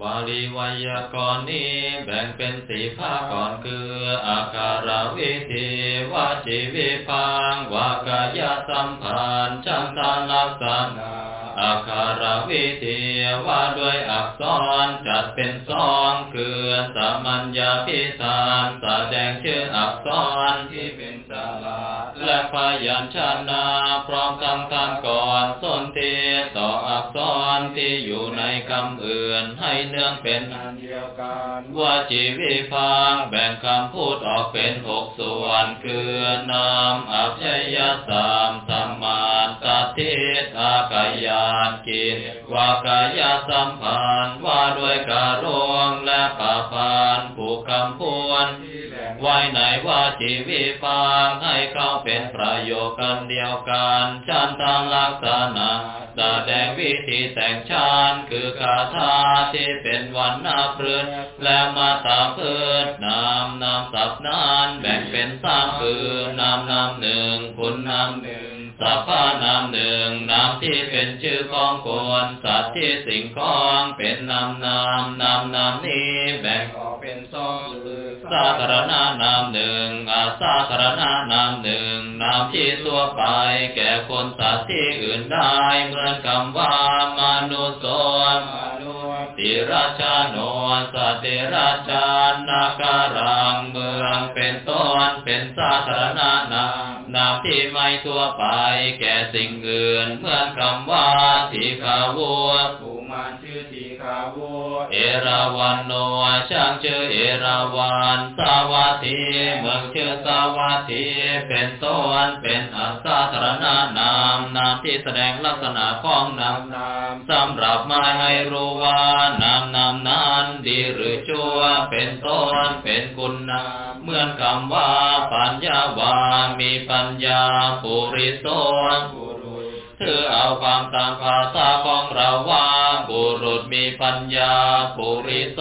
บาลีไวยากรณ์นี้แบ่งเป็นสี่ภาคก่อนคืออาการวิธีวาจีวิพังวากายสัมพันธ์ชันตลักษณะอาคารวิธีว่าด้วยอักษรจัดเป็นสองคือสามัญญาพิธานแสดงชื่ออักษรที่เป็น และพยัญชนะพร้อมทั้งทานก่อนส้นเทต่ออักษรที่อยู่ในคำอื่นให้เนื่องเป็นอันเดียวกันว่าจีวิพังแบ่งคำพูดออกเป็นหกส่วน คือนามอัพยสามธรรมาตติอากายานกินวากายสัมพันธ์ว่าด้วยการรวงและปาพานผูกคำพวน ไว้ในว่าชีวิปังให้เขาเป็นประโยชน์กันเดียวกันชันตังลักษณะแสดงวิธีแต่งชานคือคาถาที่เป็นวันนาพฤนและมาตาพืชนามนามสับนานแบ่งเป็นสามคือนามนามหนึ่งคุณนามหนึ่ง สัพพานามหนึ่งนามที่เป็นชื่อของคนสัตว์ที่สิ่งของเป็นนามนามนามนามนี้แบ่งออกเป็นสองคือสาธารณนามหนึ่งอาสาธารณนามหนึ่งนามที่ตัวไป แก่คนสัตว์ที่อื่นได้เหมือนคำว่ามนุษย์มนุษย์ติราชาโนสัติราชานาการังเมืองเป็นต้นเป็นสาธารณนาม นามที่ไม่ทั่วไปแก่สิ่งอื่นเหมือนคำว่าทีขาวัว เอราวันโนช่างชื่อเอราวันสาวัตถีเมืองชื่อสาวัตถีเป็นต้นเป็นอัสาธารณนามนามที่แสดงลักษณะของนามนามสำหรับไม่ให้รู้ว่านามนามนั้นดีหรือชั่ว เป็นต้นเป็นคุณนามเหมือนคำว่าปัญญาวามีปัญญาปุริโสบุรุเธอเอาความตามภาษาของเราว่า มีปัญญาปุริโส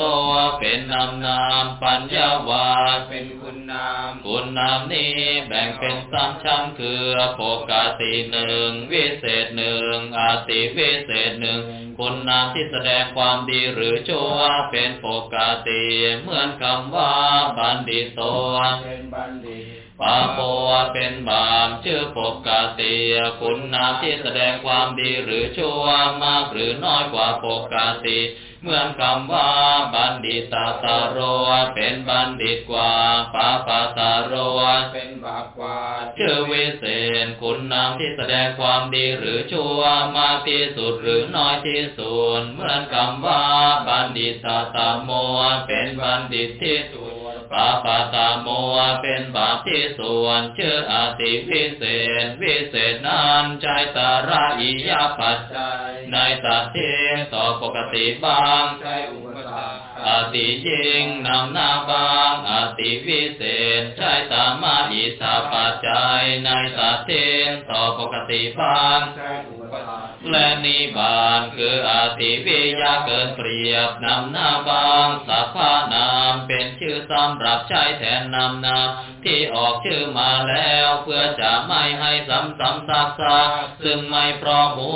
เป็นนามนามปัญญาวาเป็นคุณนามคุณนามนี้แบ่งเป็นสามชั้นคือปกติหนึ่งวิเศษหนึ่งอาติวิเศษหนึ่งคุณนามที่แสดงความดีหรือชั่วเป็นปกติเหมือนคำว่าบัณฑิตโตเป็นบัณฑิต ปาโปเป็นบาปชื่อปกติคุณนามที่แสดงความดีหรือชั่วมากหรือน้อยกว่าปกติเหมือนคำว่าบัณฑิตาตาโรเป็นบัณฑิตกว่าปาปาตาโรเป็นบาปกว่าชื่อวิเศษคุณนามที่แสดงความดีหรือชั่วมากที่สุดหรือน้อยที่สุดเหมือนคำว่าบัณฑิตาตาโมเป็นบัณฑิตที่สุด ปาปาตาโมเป็นบาปที่ส่วนชื่ออาติวิเศษวิเศษนั้นใจตาระอิยาปัจจัยในตัดเทต่อปกติบางใช้อุปสรรคอาติยิงนำหน้าบางอาติวิเศษใช้ตามาอิสาปัจจัยในตัดเทต่อปกติบางใช้อุ และนิบานคืออาติวิยาเกินเปรียบนำหน้าบางสัพพานามเป็นชื่อสำหรับใช้แทนนำนามที่ออกชื่อมาแล้วเพื่อจะไม่ให้ซ้ำซ้ำซักซักซึ่งไม่เพราะหู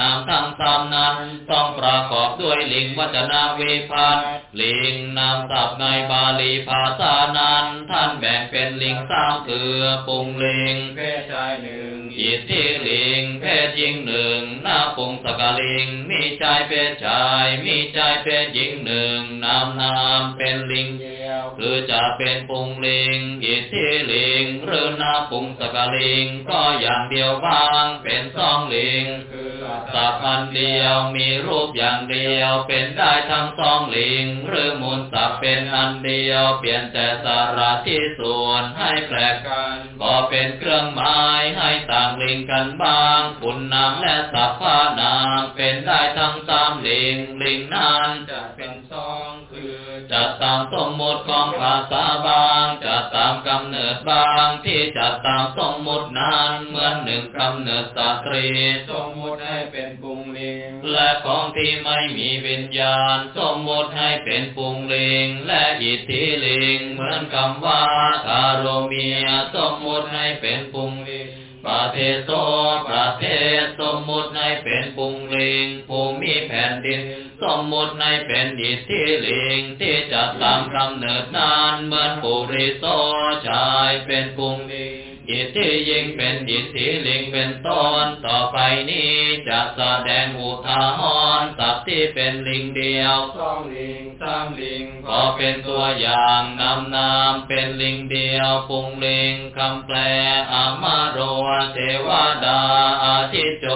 นามทั้งสามนั้น ต้องประกอบด้วยลิงวัจนาวิพันธ์ลิงนามศัพท์ในบาลีภาษานั้นท่านแบ่งเป็นลิงสามคือปุงลิงเพศชายหนึ่งอิทธิลิงเพศหญิงหนึ่งหน้าปุงสกลิง มีชายเพศชาย มีชายเพศหญิงหนึ่ง นามนามเป็นลิง คือจะเป็นปุงลิง อิทธิลิง หรือหน้าปุงสกลิง ก็อย่างเดียวบ้าง เป็นสองลิงคือสัพพันเดียวมีรูปอย่างเดียว เป็นได้ทั้งสองลิง หรือมูลสัพเป็นอันเดียว เปลี่ยนแต่สาระที่ส่วนให้แปลกกัน ก็เป็นเครื่องหมายให้ต่างลิงกันบ้าง คุณนามและสัพพานามเป็นได้ทั้งสามลิงลิงนั้นจะเป็นสองคือจะตามสมมติของภาษาบางจะตามกำเนิดบางที่จะตามสมมตินั้นเหมือนหนึ่งกำเนิดสตรีสมมติให้เป็นปุงลิงและของที่ไม่มีวิญญาณ สมมติให้เป็นปุงลิงและอิทธิลิงเหมือนคำว่าคารเมียสมมติให้เป็นปุงลิง ปะเทโสประเทศสมมุติในเป็นปุงลิงภูมิแผ่นดิน สมมุติในเป็นอิทธิลิงที่จะตามกำเนิดนานเหมือนปุริโสชายเป็นปุงลิงอิทธิยิงเป็นอิทธิลิงเป็นต้นต่อไปนี้จะแสดงอุทาหรณ ที่เป็นลิงเดียวสองลิงสามลิงก็เป็นตัวอย่างนำนามเป็นลิงเดียวปุงลิงคำแปลอามาโรเทวดาอาทิตโจ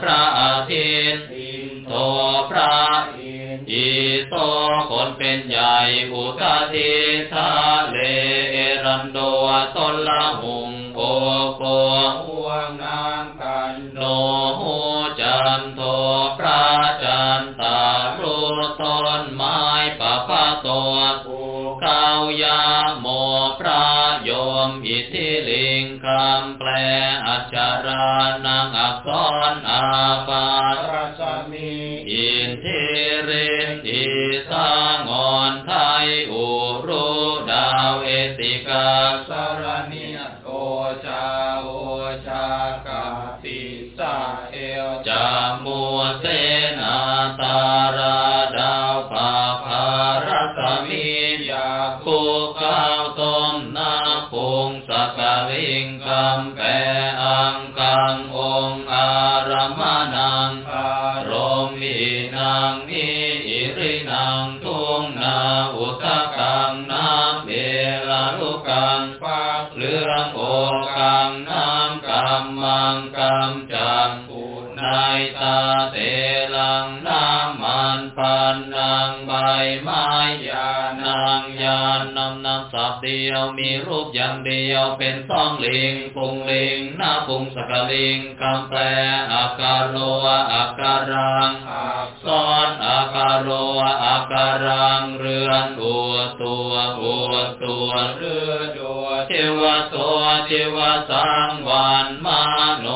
พระอาทิตย์อินโตพระอินอีโตคนเป็นใหญ่อุทาทิทาเลเอรันโดตนละหุงโกโกห่วงนางกันโน จารานังอักษรอา งกำจังปูนายตาเตลังน้ำมันปันนางใบไม้ยานางยานนำนำสับเดียวมีรูปอย่างเดียวเป็นสองลิงปุงลิงหน้าปุงสกลิงคำแปลอาการโลอาการังซ้อนอาการโรอาการังเรือนอัวตัวอัวตัวเรือโดดเทวตัวเทวสังวันมาโน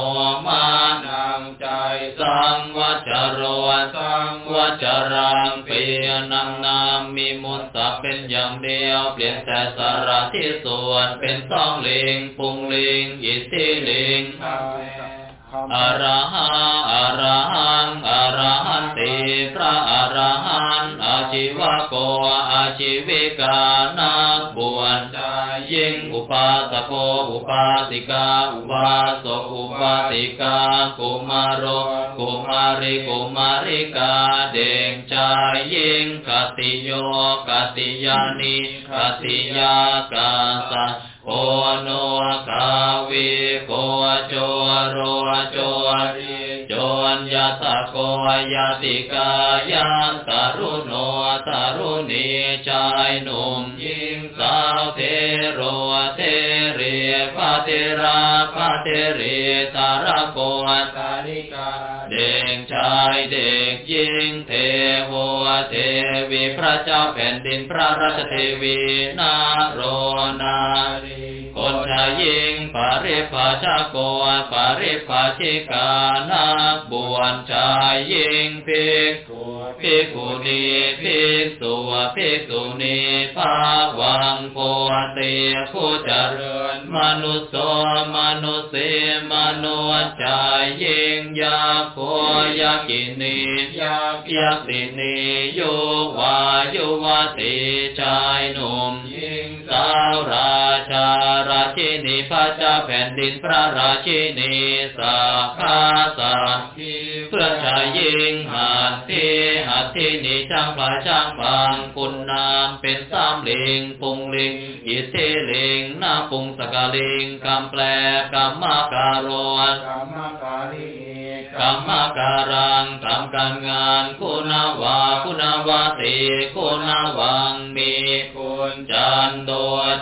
มานางใจสังวัจโรสังวัจรังเปียนำนามมีมุตตะเป็นอย่างเดียวเปลี่ยนแต่สาระที่ส่วนเป็นสองลิงปุงลิงอิทธิลิงอระหะอระหังอระหันติพระอระหันอาชีวะโกอาชีวิกานักบวชใจยิ่งอุ ปาสโกอุปาสิกาอุบาสกอุบาสิกากุมารโกุมารีกุมาริกาเด่งชายยิงกติโยกติยานิกติยากาสะโอโนกาวิโกโจโรโจริโจรยะตะโกยะติกายันตารุโนตารุณีชายหนุ่มหญิงสาวเท เทเรียพระเทราพระเทเรตาระโกสาริกาเด็กชายเด็กหญิงเทโวเทวีพระเจ้าแผ่นดินพระราชเทวีนาโรนารีคนชายหญิง ปาริภาชาโกปาริภาชิกานักบวชชายหญิงภิกขุภิกขุณีภิกษุภิกษุณีภาวังโพติผู้เจริญมนุสโสมนุสสีมนุษย์ชายหญิงยาโคยากินียายักษินีโยวายุวติชายหนุ่มยิงสาวราชาราชินีพระเจ้าแผ่นดินพระราชินีสาขาสาทีเพื่อชายหญิงหาที่หาที่นีช่างพลายช่างบางคุณนามเป็นสามลิงปุงลิงอิทธิลิงน้าปุงสกาลิงคำแปลกรรมาการนกรรมาการี กรรมการังทำการงานคุณวาคุณวาติคุณวังมีคุณจันโต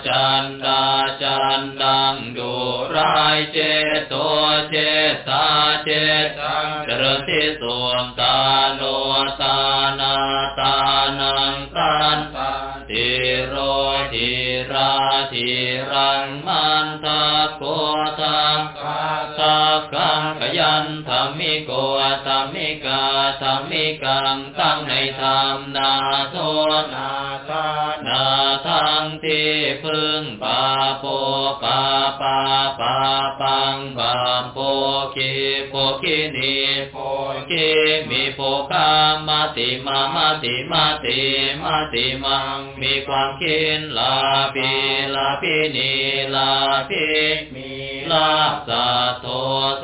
จันดาจันดังดูรายเจโตเจตาเจตังเจริส่วนตาโนตานาตานังตันตาทิโรทิราทิรังมันทะโกทังตา กกังขยันธรรมิโกธรรมิกาธรรมิกังตั้งในธรรมนาโทนาทานาทังที่พึ่งปาโปปาปาปาปังบามโปกิโปกินีโปกิมีโปคามาติมามาติมาติมาติมังมีความคิดลาปีลาปีนีลาปีมี ลาสัทโท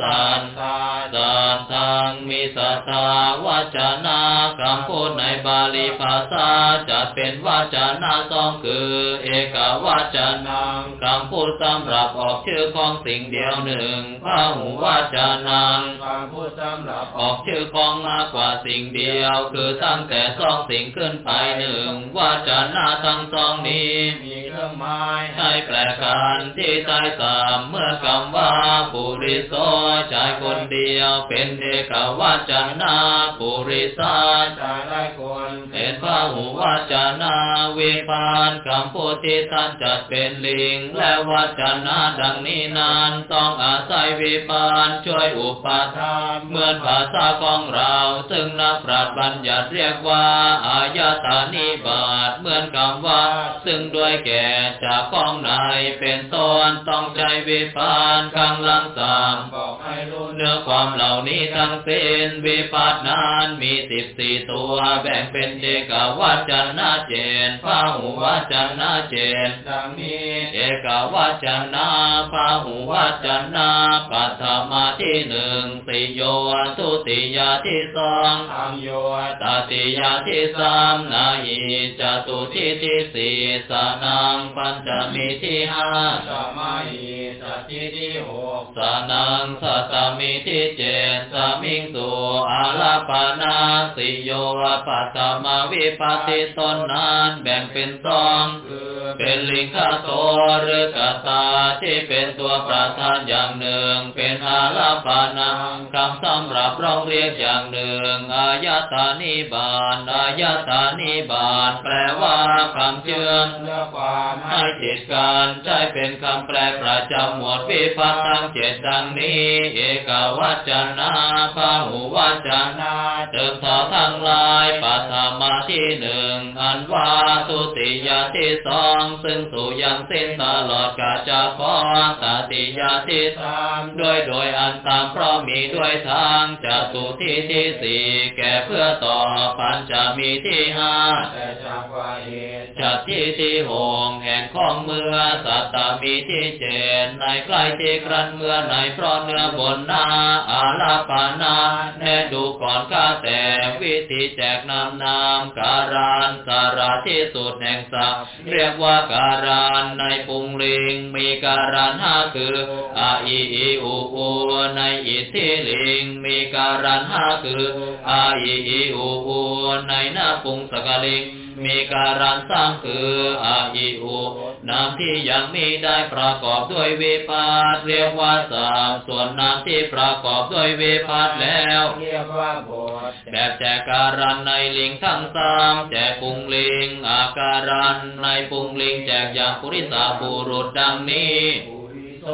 สันทาสันทังมีสัทธาวาจนะคำพูดในบาลีภาษาจัดเป็นวาจนะสองคือ เอกวาจนังคำพูดสำหรับออกชื่อของสิ่งเดียวหนึ่งพระหูวาจนังคำพูดสำหรับออกชื่อของมากกว่าสิ่งเดียว คือตั้งแต่สองสิ่งขึ้นไปหนึ่งวาจนะทั้งสองนี้มี เครื่องหมายให้แปลกันที่ใต้สามเมื่อคำว่าปุริโสชายคนเดียวเป็นเอกวาจนะปุริสาชายหลายคนเป็นพระหูวาจนะวิปานคำพูดที่ท่านจัดเป็นลิง และวาจนะดังนี้นานต้องอาศัยวิปานช่วยอุปทานเหมือนภาษาของเรา ซึ่งนักปราชญ์บัญญัติเรียกว่าอายตานิบาตเหมือนคำว่า ซึ่งด้วยแก่จากของในเป็นต้นต้องใจวิปานข้างลังสามบอกให้รู้เนื้อความเหล่านี้ทั้งเป็นวิปัสสนานมีสิบสี่ตัวแบ่งเป็นเอกวัจนะเจนพาหูวัจนะเจนดังนี้เอกวัจนะพาหูวัจนะปัตมาที่หนึ่งติโยทุติยาที่สองทำโยตติยาที่สามนาหิจตุที่ที่สี่สนังปัญจมีที่ห้าสมัยสัตติที่หกสนังสัตมิที่เจตสมิงสุอาลาปานาสิโยปัตตมาวิปัสสิตนนั้นแบ่งเป็นสองคือเป็นลิงคาโตหรือกตาที่เป็นตัวประธานอย่างหนึ่ง เป็นอาลาปานังคำสำหรับร้องเรียกอย่างหนึ่ง อายตานิบาตอายตานิบาตแปลว่าคำเชื่อมเพื่อความให้ให้จิตการใช้เป็นคำแปลประจำหมวดวิพัฒน์ทั้งเจ็ดดังนี้ เอกวัจนะพาหูวัจนะเติมทอทั้งหลายปัตถมาที่หนึ่งอันว่าทุติยาที่สองซึ่งสู่ยังสิ้นตลอดกาจะพอตติยาที่สามด้วยโดยอันตามเพราะมีด้วยทางจตุที่ที่สี่แก่เพื่อต่อปัญจะมีที่ห้าแต่จากว่าเหตุจัดที่ที่หงแห่งของเมือสัตตมีที่เจนในใกล้ที่กรันเมื่อในเพราะเนื้อบนนาอาลาปานาแน่ดูก่อนข้าแต่วิธีแจกนามนามการานสาระที่สุดแห่งสัพเรียกว่าการานในปุงลิงมีการานห้าคืออาอีอีอูอูในอิทธิลิงมีการานห้าคืออาอีอีอูอูในหน้าปุงสกลิง มีการันสร้างคืออาอิอุนามที่ยังมีได้ประกอบด้วยวิพาสเรียกว่าสามส่วนนามที่ประกอบด้วยวิพาสแล้วเรียกว่าบทแบบแจกการันในลิงทั้งสามแจกปุงลิงอาการันในปุงลิงแจกอย่างปุริสาบุรุษดังนี้ปุ โส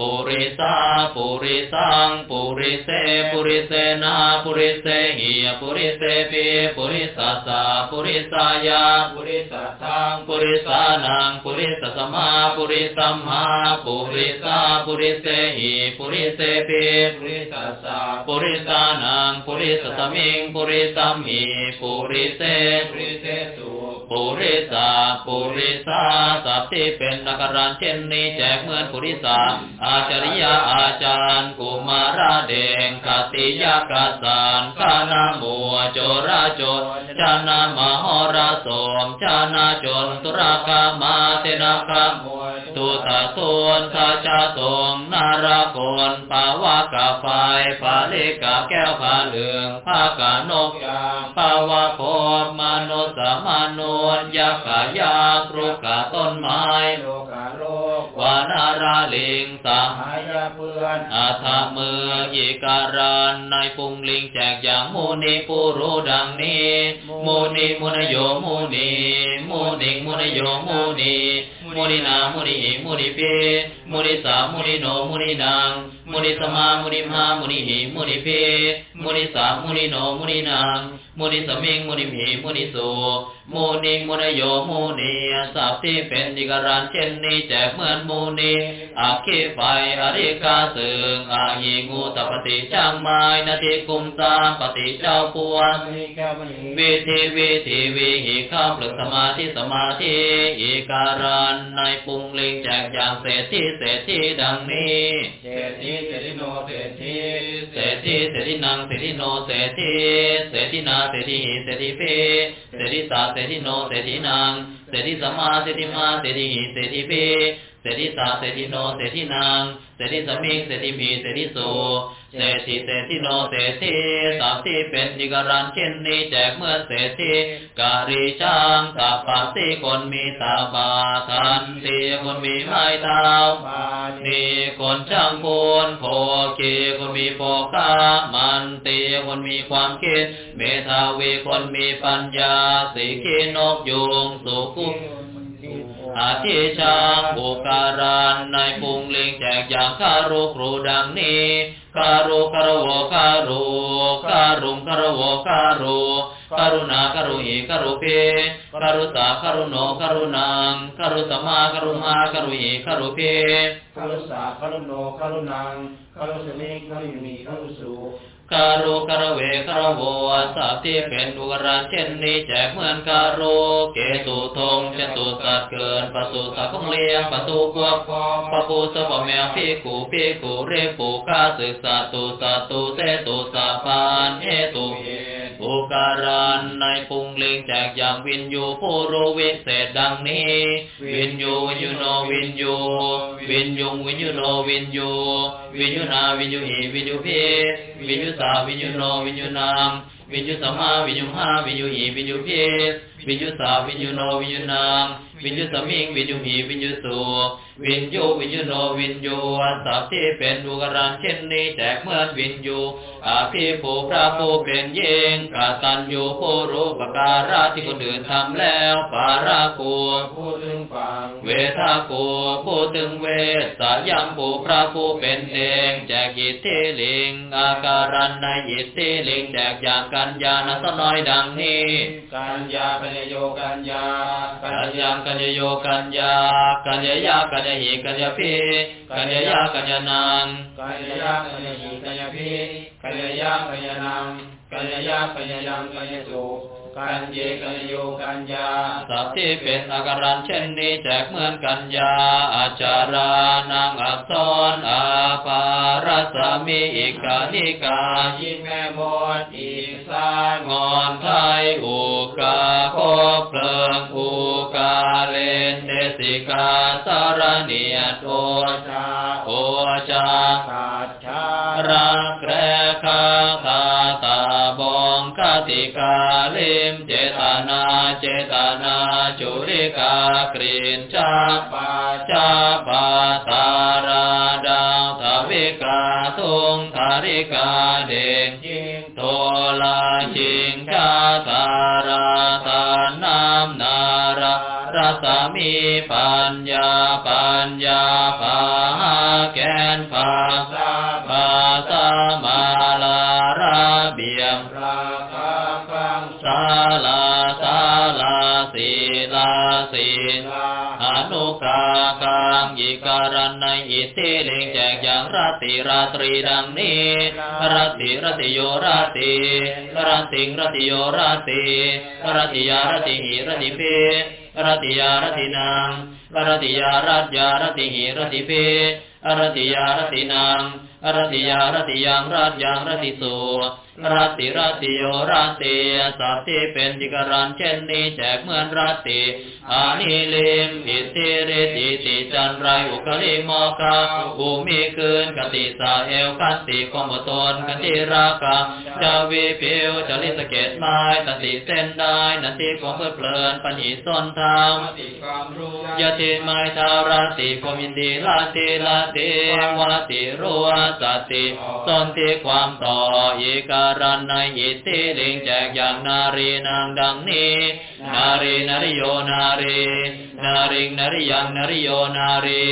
ปุริสาปุริสังปุริเสปุริเสนาปุริเสหิยปุริเสปีปุริสัสสะปุริสายาปุริสัทธังปุริสานังปุริสสมมาปุริสัมมาปุริสาปุริเสหิปุริเสปิปุริสัสสะปุริสานังปุริสสมิงปุริสัมหิปุริเสปุริเสสุ ปุริสาปุริสาสัพที่เป็นนักการเช่นนี้แจกเหมือนปุริสาอาจาริยาอาจารย์กุมาราเดงคติยากาสานกานามัวโจราโจรชานามหรสมชานาจนตุรากามาเตนาคามมตุตาตุนทาชาตงนาราคนปาวากาไฟปาลิกาแก้วผาเหลืองภากานกยาปาวะโพมนุสมนุษยาขายาครุกาต้นไม้โลกาโลกวานาราลิงสาหายาเพื่อนอาธามือยิการานในปุงลิงแจกอย่างมูนิปุรุดังนี้มูนิมุนโยมูนีมูนิงมุนโยมูนีมุนินามุนิหิมุนิเปมุนิสามุนิโนมุนินางมุนิสมามุนิมหามุนิหิมุนิเพมุนิสามุนิโนมุนินางมุนิสมิงมุนิมีมุนิโส มุนิมุนโยมุนีสัพที่เป็นดิการันเช่นนี้แจกเหมือนมุนีอาคีไฟอริกาสึงอาหิงูตปฏิจางไม้นาทีกุมตามปฏิเจ้าปวนมีแก้วมณีวิธีวิธีวิหิข้าวปลึกสมาธิสมาธิอีการันในปุงลิงแจกอย่างเศรษฐีเศรษฐีดังนี้เศรษฐีเศรษฐิโนเศรษฐีเศรษฐีเศรษฐีนางเศรษฐีโนเศรษฐีเศรษฐีนาเศรษฐีเศรษฐีเพเศรษฐีสาเศรษฐีโนเศรษฐีนางเศรษฐีสมมาเศรษฐีมาเศรษฐีเศรษฐีเพเศรษฐีสาเศรษฐีโนเศรษฐีนางเศรษฐีสมิงเศรษฐีมีเศรษฐีโส เศรษฐีเศรษฐีโนเศรษฐีสามที่เป็นดิการันเช่นนี้แจกเมื่อเศรษฐีการีช่างตาปาสีคนมีตาบาทันตีคนมีไม้เท้าปานินี่คนช่างพูนโพเกคนมีโปคามันเตคนมีความคิด เมธาวีคนมีปัญญาสีขีนกยุงสุกุมอาทิชางบุการานในปุงลิงแจกอย่างคารุครูดังนี้ คารุคารโวคารุคารุมคารโวคารุ การุหิคารเวการุตาคารุโนคารุนังคารุตมาคารุมาคารุหิคารุเพคารุสาคารุโนคารุรุสารุมีคารุสุคารุคารเวสัพที่เป็นอุกราเช่นนี้แจกเหมือนการุเกตุทงเจตุสัตเกินปสุสัตว์ของเลี้ยงปสุกวกปปูสปะแมวพี่กูพี่กูเรปูกาศึกษาตุสัตตุเตตุสัปานเอตุเอุการานในปุงเลงแจกอย่างวินยูผู้รู้วิเศษดังนี้ วินยูวินยูโนวินยูวินยุงวินยูโนวินยูวินยูนาวินยูหีวินยูพีวินยูสาวินยูโนวินยูนามวินยูสมาวินยูห้าวินยูหีวินยูพีวินยูสาวินยูโนวินยูนาม วินยูสมิงวินยูหีวินยูสูวินยูวินยูโนวินยูสัพที่เป็นอุกรานเช่นนี้แจกเหมือนวินยูอาภิภูพระผู้เป็นเยงกาตัญญูผู้รู้ประการาที่คนอื่นทำแล้วปารากูพูดถึงฟังเวทากูผู้ถึงเวทสายัมผู้พระผู้เป็นเองแจกอิทธิลิง อาการันในอิทธิลิงแจกอย่างกัญญาณสน้อยดังนี้ กัญญาปัญโยกัญญากัญญา कलयो कन्या कलया कलये कदपि कलया कलनाम् कलया कलये कलपि कलया कजनाम् कलया कलनाम् कलयो กัญญหิกัญญพีกัญญายากัญญนางกัญญากัญญหีกัญญพีกัญญากัญญนังกัญญากัญญยังกัญญสุกัญเยกัญญโยกัญญาสัพที่เป็นอาการันเช่นนี้แจกเหมือนกัญญาอาจารานังอักษรอาปารัสมีอิกานิกายิงแม่มดอีกสางงอนไทยอุกาโคเพลิงอุกาเลนเดสิกาสารเนียโทโอจาชาโอจาขาดชารัก เจตนาจุริกากรีนชาปาชาปาตาราดาวทวิกาทุงทาริกาเด อนุกากังยิการันในอิทธิลิงแจกอย่างราติราตรีดังนี้ราติราติโยราติราติงราติโยราติราติยาราติหิราติเพราติยาราตินางราติยาราตยาราติหิราติเพราติยาราตินาง รติยารติยังรัตยังรติสูรติรติโยราติสัพที่เป็นจิการันเช่นนี้แจกเหมือนราติอานิลิมอิทธิฤทธิติจันไรอุคลิโมกาอุมีคืนกติสาเอวกันติกมตนกันติราคาจาวีผิวจลิสเกตไม้ตันติเส้นได้นันติความเพลิดเพลินปัญญีส้นเท้ามติความรู้ ยะติไมทาราติความยินดีลาติลาติวาติรัวสติสนติความต่ออีการันในอิทธิลิงแจกอย่างนารีนางดังนี้ นารีนริโยนารีนาริงนริยังนริโยนารี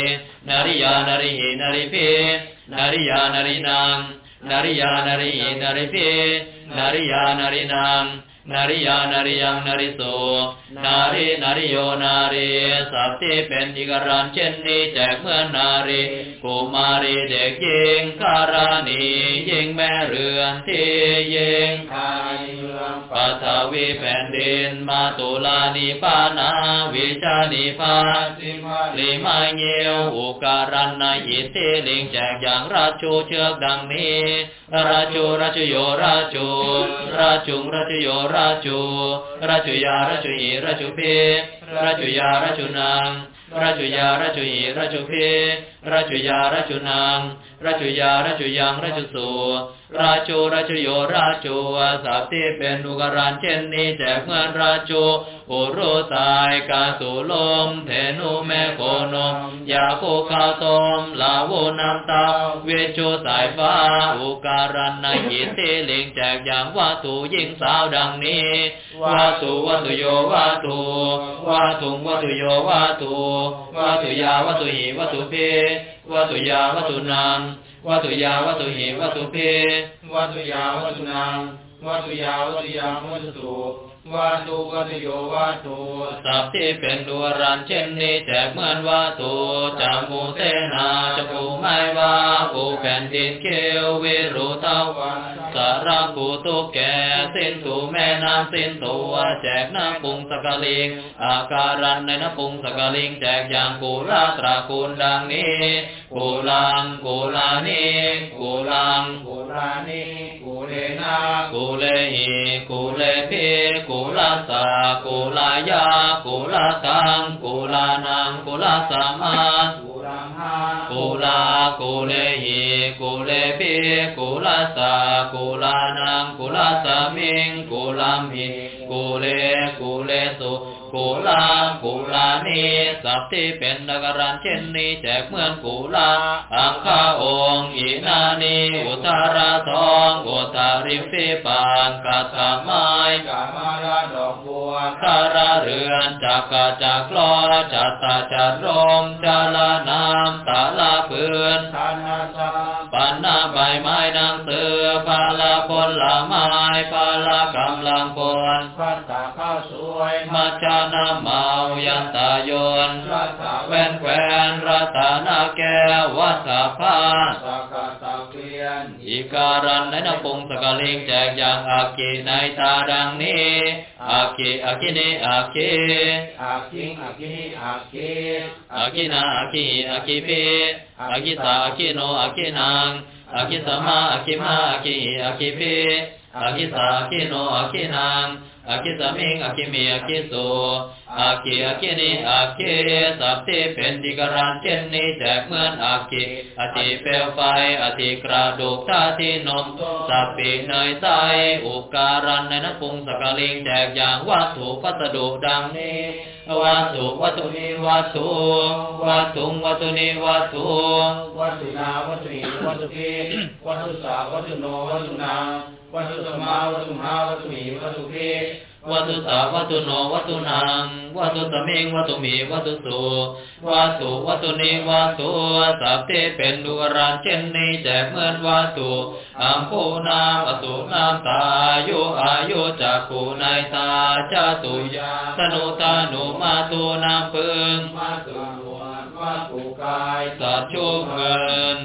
นาริยานาริหินาริเพนาริยานารินางนาริยานารีนาริเพนาริยานารินาง นาริยานาริยังนาริโสนารีนาริโยนารีสัพที่เป็นอิกรันเช่นนี้แจกเมื่อนารีกุมารีเด็กยิงคารานียิงแม่เรือนที่ยิงทายเมืองปัทวีแผ่นดินมาตุลานิปานาวิชานิพาสิมาลิมาเยวอุการันนายิเตลิงแจกอย่างราชูเชือกดังนี้ ราชูราชโยราชูราชุงราชโยราชูราชุยาราชุอีราชุเพราชุยาราชุนางราชุยาราชุอีราชุเพราชุยาราชุนางราชุยาราชุยังราชุสู ราชูราชโยราชูสัพที่เป็นอุการันเช่นนี้แจกเงินราชูอุรุสายกาสุลมเทนุแม่โคนมยาโคคาตมลาโวน้ำตาเวโชสายฟ้าอุการันนายิเตลิงแจกอย่างวัตถุยิ่งสาวดังนี้วัตุวัตุโยวัตุวัตถุวัตุโยวัตุวัตุยาวัตุหิวัตุเพ วัตุยาวัตุนางวัตุยาวัตถุหิวัตุเพวัตุยาวัตุนางวัตุยาวัตุยาวัตุสุ วัตุวัตุโยวัตุสัพที่เป็นดัวรันเช่นนี้แจกเหมือนวาตูจามูเตนาจะปูไม้ว่าปูแผ่นดินเขียววิรุตาวันสารากูตุกแก่สิ้นถูแม่น้ำสิ้นตัวแจกน้ำปุงสกลิง อาการันในน้ำปุงสกลิง แจกอย่างกูลาตรากูลดังนี้กูลังกูลานีกูลังกุลานิกุเลนากูเลหีกูเลพีกูุลาสากุลายากุลาตังกุลานังกุลาสามากุลังหากุลากุเลหีกุเลปีกุลาสากุลานังกุลาสามิงกุลามิกุเลกุเลสุกุลา กูลานีสัพที่เป็นนกรันเช่นนี้แจกเหมือนกูลาอังคาองีนานีอุทาราทองอุตาริมฟีปานกัตถาไม้กามาราดอกบัวคาราเรือนจักกะจักรอจัตตาจัดรมจาลานามตาลาเพื่อนทานาสา ปันนาใบไม้นางเสือปาลาผลไม้ปาลากำลังผลพัตตาข้าวสวยมัจจานาเมายันตายนรัตตาแวนแควนรัตนาแก้ววัสภาสักกะตะเกียนอี การันในนปงสกาลิงแจกอย่างอากีในตาดังนี้อากีอากินีอากีอาคิงอาคิอาคิอากินาอากิอากิพีอากิตาอากิโนอากินางอากิสมาอากิมาอากิอากิพีอากิตาอากิโนอากินาง อากิสมิงอากิมีอากิโสอากิอากินีอากิสัพที่เป็นดิกรันเช่นนี้แจกเหมือนอากิอติเปลวไฟอติกระดูกท่าที่นมสัพปีเนยใสอุการันในน้ำปรุงสกลิงแจกอย่างวัตถุพัสดุดังนี้วัตถุวัตถุนิวัตถุวัตถุวัตถุนิวัตถุวัตถุนาวัตถุหิวัตถุพีวัตถุสาวัตถุโนวัตถุนา วัตถุสมาวัตถุมาวัตถุหิวัตถุพีวัตถุสาวัตถุโนวัตถุนังวัตถุสมิงวัตถุมีวัตถุสุวัตถุวัตถุนิวัตถุสัพเทเป็นดุกรันเช่นนี้แจกเหมือนวัตถุอัมพูนามอสุนามตายุอายุจักขูในตาจาตุยาตนุตานุมาตุนามพึงมาตุนวลมาตุกายสัตว์ชุกเงิน